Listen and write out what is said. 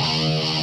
Música